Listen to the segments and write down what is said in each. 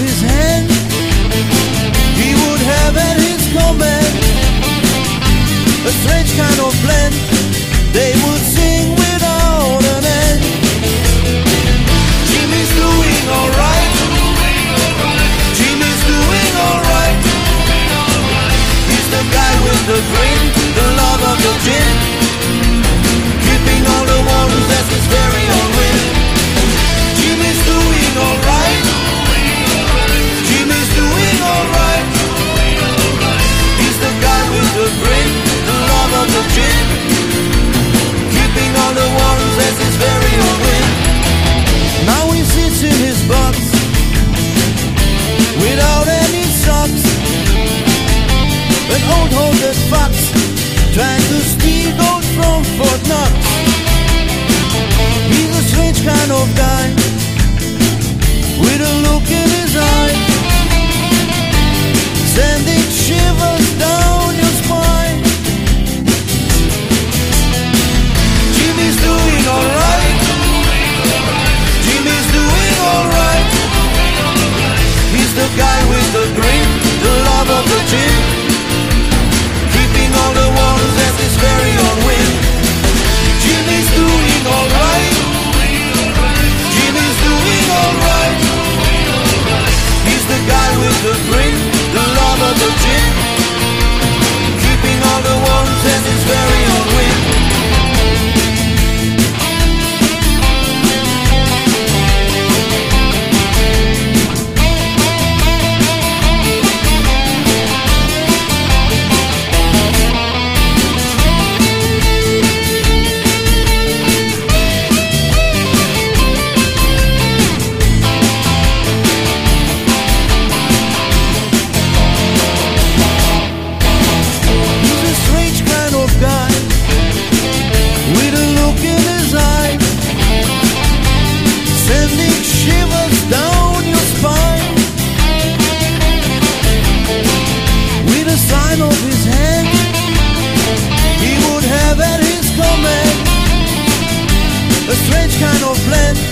his hand, he would have at his command a strange kind of blend. to bring kind of plan.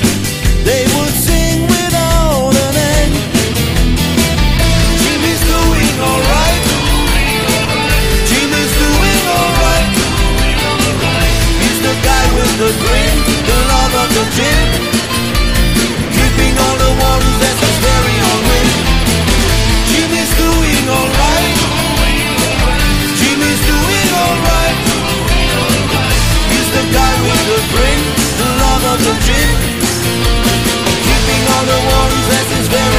Keeping all the warm presents very